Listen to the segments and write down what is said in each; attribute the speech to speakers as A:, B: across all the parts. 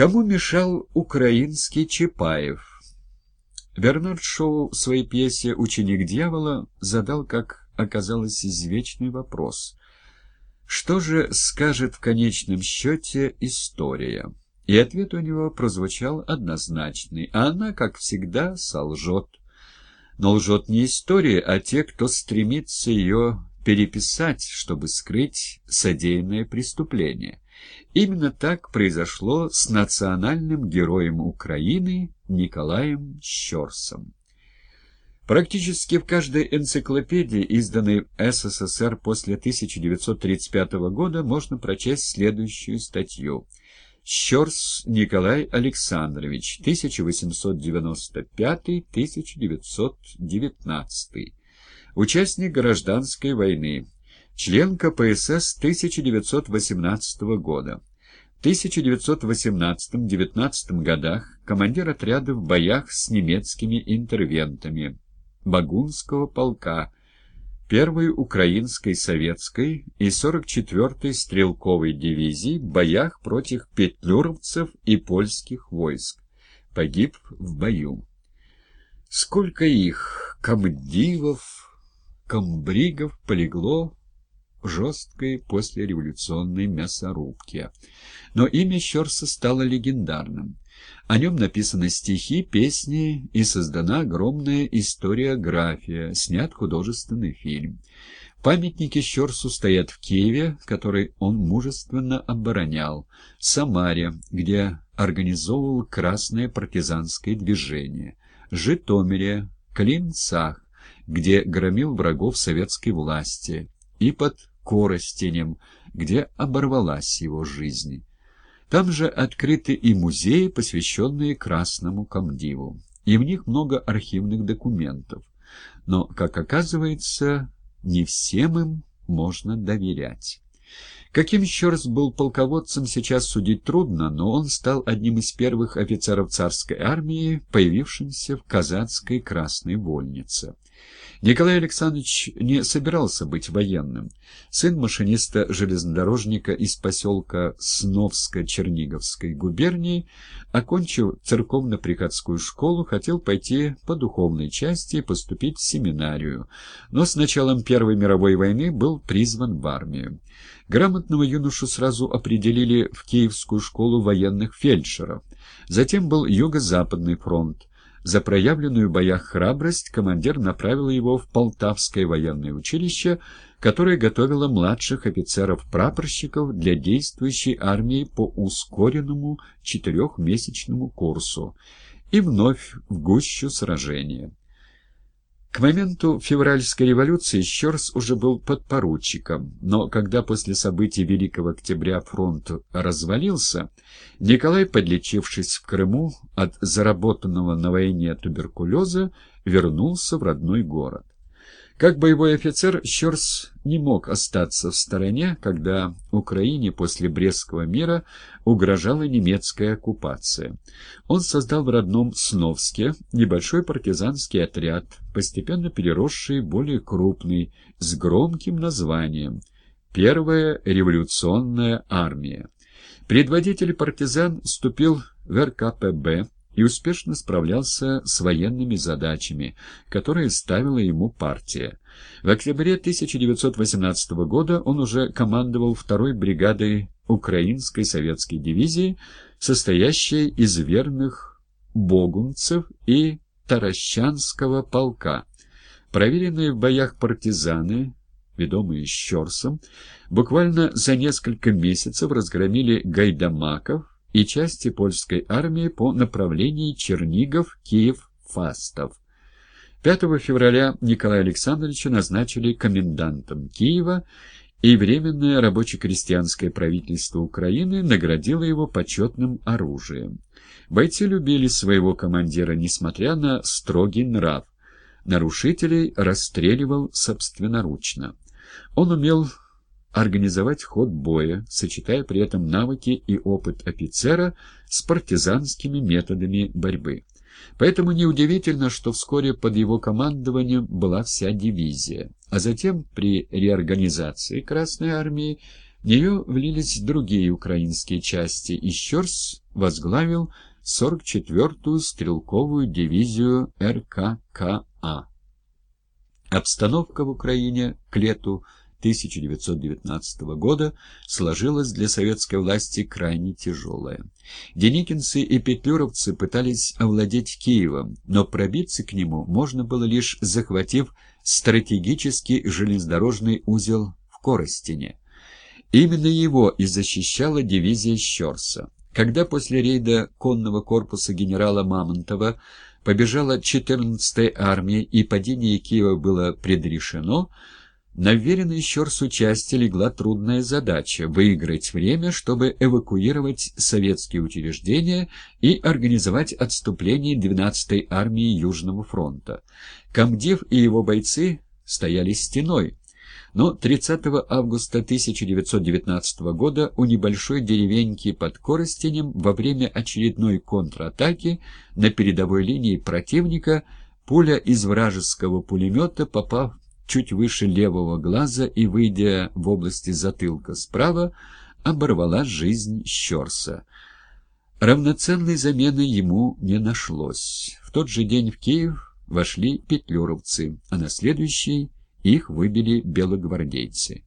A: Кому мешал украинский Чапаев? Бернард Шоу в своей пьесе «Ученик дьявола» задал, как оказалось, извечный вопрос. Что же скажет в конечном счете история? И ответ у него прозвучал однозначный, а она, как всегда, солжет. Но лжет не история, а те, кто стремится ее переписать, чтобы скрыть содеянное преступление. Именно так произошло с национальным героем Украины Николаем Щерсом. Практически в каждой энциклопедии, изданной в СССР после 1935 года, можно прочесть следующую статью. Щерс Николай Александрович, 1895-1919. Участник гражданской войны. Член КПСС 1918 года. В 1918-19 годах командир отряда в боях с немецкими интервентами Багунского полка, 1-й Украинской советской и 44-й стрелковой дивизии в боях против петлюровцев и польских войск. Погиб в бою. Сколько их, комдивов, комбригов полегло жесткой послереволюционной мясорубке. Но имя Щерса стало легендарным. О нем написаны стихи, песни и создана огромная историография, снят художественный фильм. Памятники Щерсу стоят в Киеве, который он мужественно оборонял, Самаре, где организовывал красное партизанское движение, Житомире, Клинцах, где громил врагов советской власти, и под Коростенем, где оборвалась его жизнь. Там же открыты и музеи, посвященные Красному комдиву, и в них много архивных документов. Но, как оказывается, не всем им можно доверять. Каким Щерс был полководцем, сейчас судить трудно, но он стал одним из первых офицеров царской армии, появившимся в казацкой Красной Вольнице. Николай Александрович не собирался быть военным. Сын машиниста-железнодорожника из поселка Сновско-Черниговской губернии, окончив церковно-приходскую школу, хотел пойти по духовной части и поступить в семинарию, но с началом Первой мировой войны был призван в армию. Грамотного юношу сразу определили в Киевскую школу военных фельдшеров. Затем был Юго-Западный фронт. За проявленную в боях храбрость командир направил его в Полтавское военное училище, которое готовило младших офицеров-прапорщиков для действующей армии по ускоренному четырехмесячному курсу, и вновь в гущу сражения. К моменту февральской революции Щерс уже был подпоручиком, но когда после событий Великого Октября фронт развалился, Николай, подлечившись в Крыму от заработанного на войне туберкулеза, вернулся в родной город. Как боевой офицер, Щерс не мог остаться в стороне, когда Украине после Брестского мира угрожала немецкая оккупация. Он создал в родном Сновске небольшой партизанский отряд, постепенно переросший более крупный, с громким названием «Первая революционная армия». Предводитель партизан вступил в РКПБ, и успешно справлялся с военными задачами, которые ставила ему партия. В октябре 1918 года он уже командовал второй бригадой Украинской советской дивизии, состоящей из верных богунцев и Таращанского полка. Проверенные в боях партизаны, ведомые Щерсом, буквально за несколько месяцев разгромили гайдамаков, и части польской армии по направлению Чернигов-Киев-Фастов. 5 февраля Николая Александровича назначили комендантом Киева, и Временное рабоче-крестьянское правительство Украины наградило его почетным оружием. Бойцы любили своего командира, несмотря на строгий нрав. Нарушителей расстреливал собственноручно. Он умел организовать ход боя, сочетая при этом навыки и опыт офицера с партизанскими методами борьбы. Поэтому неудивительно, что вскоре под его командованием была вся дивизия, а затем при реорганизации Красной Армии в нее влились другие украинские части, и Щерс возглавил 44-ю стрелковую дивизию РККА. Обстановка в Украине к лету 1919 года сложилась для советской власти крайне тяжелая. Деникинцы и петлюровцы пытались овладеть Киевом, но пробиться к нему можно было лишь захватив стратегический железнодорожный узел в Коростине. Именно его и защищала дивизия Щорса. Когда после рейда конного корпуса генерала Мамонтова побежала 14-я армия и падение Киева было предрешено, на вверенной Щорсу части легла трудная задача — выиграть время, чтобы эвакуировать советские учреждения и организовать отступление 12-й армии Южного фронта. Камдив и его бойцы стояли стеной, но 30 августа 1919 года у небольшой деревеньки под Коростенем во время очередной контратаки на передовой линии противника пуля из вражеского пулемета, попав чуть выше левого глаза и, выйдя в области затылка справа, оборвала жизнь Щерса. Равноценной замены ему не нашлось. В тот же день в Киев вошли петлюровцы, а на следующий их выбили белогвардейцы.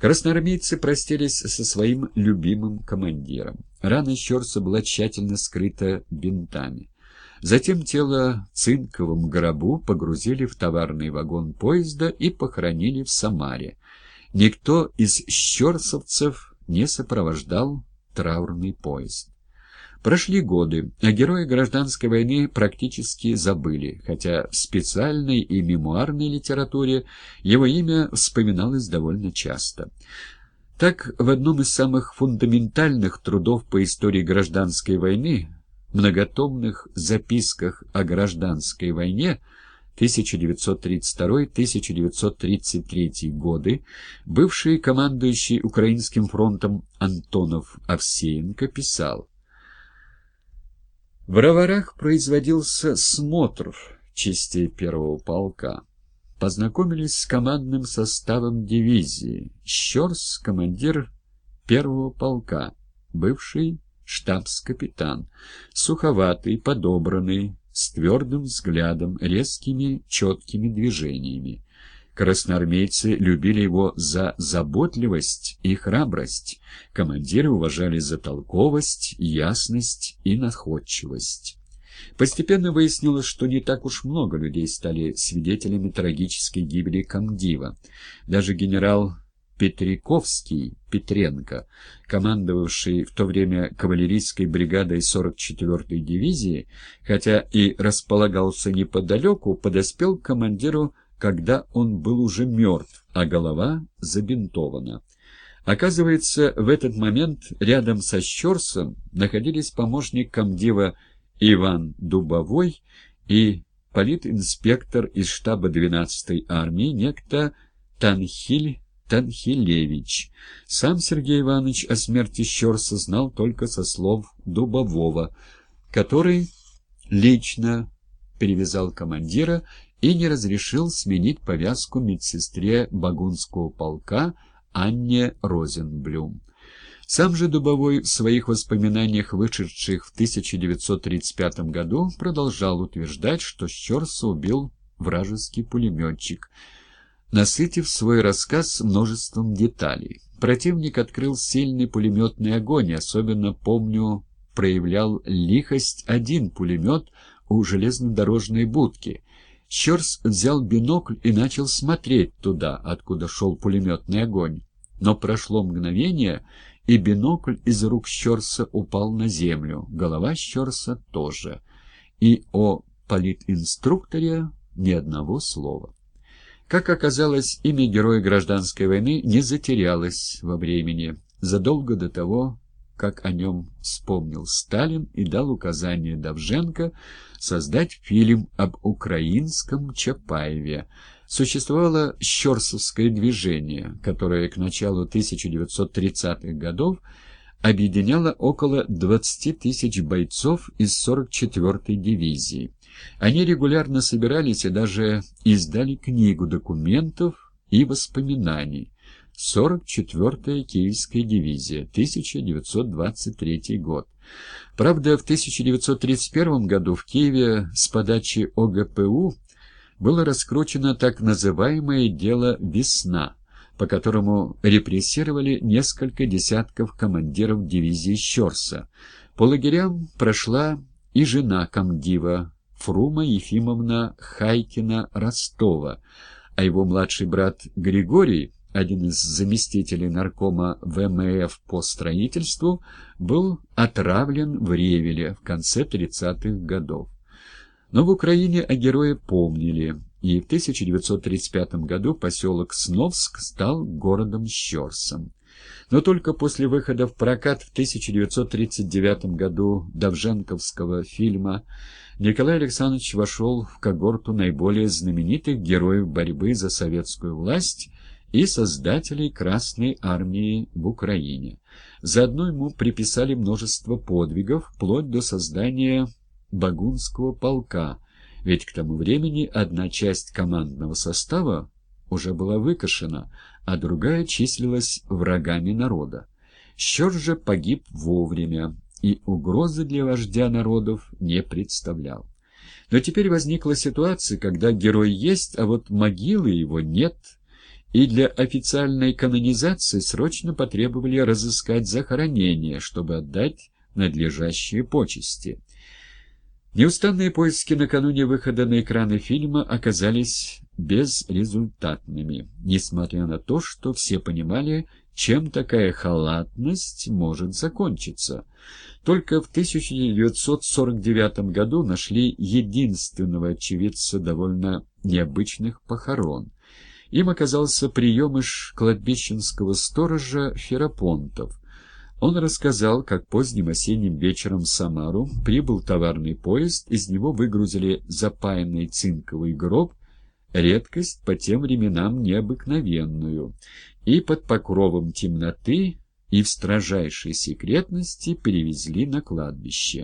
A: Красноармейцы простились со своим любимым командиром. Рана Щерса была тщательно скрыта бинтами. Затем тело в цинковом гробу погрузили в товарный вагон поезда и похоронили в Самаре. Никто из щерсовцев не сопровождал траурный поезд. Прошли годы, а герои гражданской войны практически забыли, хотя в специальной и мемуарной литературе его имя вспоминалось довольно часто. Так, в одном из самых фундаментальных трудов по истории гражданской войны многотомных записках о гражданской войне 1932-1933 годы бывший командующий Украинским фронтом Антонов Овсеенко писал В Раварах производился смотр частей первого полка. Познакомились с командным составом дивизии. Щерс — командир первого полка, бывший штабс-капитан, суховатый, подобранный, с твердым взглядом, резкими, четкими движениями. Красноармейцы любили его за заботливость и храбрость, командиры уважали за толковость, ясность и находчивость. Постепенно выяснилось, что не так уж много людей стали свидетелями трагической гибели комдива. Даже генерал Петриковский Петренко, командовавший в то время кавалерийской бригадой 44-й дивизии, хотя и располагался неподалеку, подоспел к командиру, когда он был уже мертв, а голова забинтована. Оказывается, в этот момент рядом со Щерсом находились помощник комдива Иван Дубовой и политинспектор из штаба 12-й армии, некто Танхиль Танхилевич. Сам Сергей Иванович о смерти Щерса знал только со слов Дубового, который лично перевязал командира и не разрешил сменить повязку медсестре Багунского полка Анне Розенблюм. Сам же Дубовой в своих воспоминаниях, вышедших в 1935 году, продолжал утверждать, что Щерса убил вражеский пулеметчик – насытив свой рассказ множеством деталей. Противник открыл сильный пулеметный огонь, особенно, помню, проявлял лихость один пулемет у железнодорожной будки. Щерс взял бинокль и начал смотреть туда, откуда шел пулеметный огонь. Но прошло мгновение, и бинокль из рук Щерса упал на землю, голова Щерса тоже. И о политинструкторе ни одного слова. Как оказалось, имя героя гражданской войны не затерялось во времени. Задолго до того, как о нем вспомнил Сталин и дал указание Давженко создать фильм об украинском Чапаеве, существовало Щерсовское движение, которое к началу 1930-х годов объединяло около 20 тысяч бойцов из 44-й дивизии. Они регулярно собирались и даже издали книгу документов и воспоминаний. 44-я Киевская дивизия, 1923 год. Правда, в 1931 году в Киеве с подачи ОГПУ было раскручено так называемое дело «Весна», по которому репрессировали несколько десятков командиров дивизии Щорса. По лагерям прошла и жена комдива Фрума Ефимовна Хайкина-Ростова, а его младший брат Григорий, один из заместителей наркома ВМФ по строительству, был отравлен в Ревеле в конце 30-х годов. Но в Украине о герое помнили, и в 1935 году поселок Сновск стал городом Щерсом. Но только после выхода в прокат в 1939 году Давженковского фильма Николай Александрович вошел в когорту наиболее знаменитых героев борьбы за советскую власть и создателей Красной Армии в Украине. Заодно ему приписали множество подвигов, вплоть до создания Багунского полка, ведь к тому времени одна часть командного состава уже была выкашена, а другая числилась врагами народа. Щер же погиб вовремя, и угрозы для вождя народов не представлял. Но теперь возникла ситуация, когда герой есть, а вот могилы его нет, и для официальной канонизации срочно потребовали разыскать захоронение, чтобы отдать надлежащие почести. Неустанные поиски накануне выхода на экраны фильма оказались безрезультатными, несмотря на то, что все понимали, чем такая халатность может закончиться. Только в 1949 году нашли единственного очевидца довольно необычных похорон. Им оказался приемыш кладбищенского сторожа Ферапонтов. Он рассказал, как поздним осенним вечером в Самару прибыл товарный поезд, из него выгрузили запаянный цинковый гроб, редкость по тем временам необыкновенную, и под покровом темноты и в строжайшей секретности перевезли на кладбище.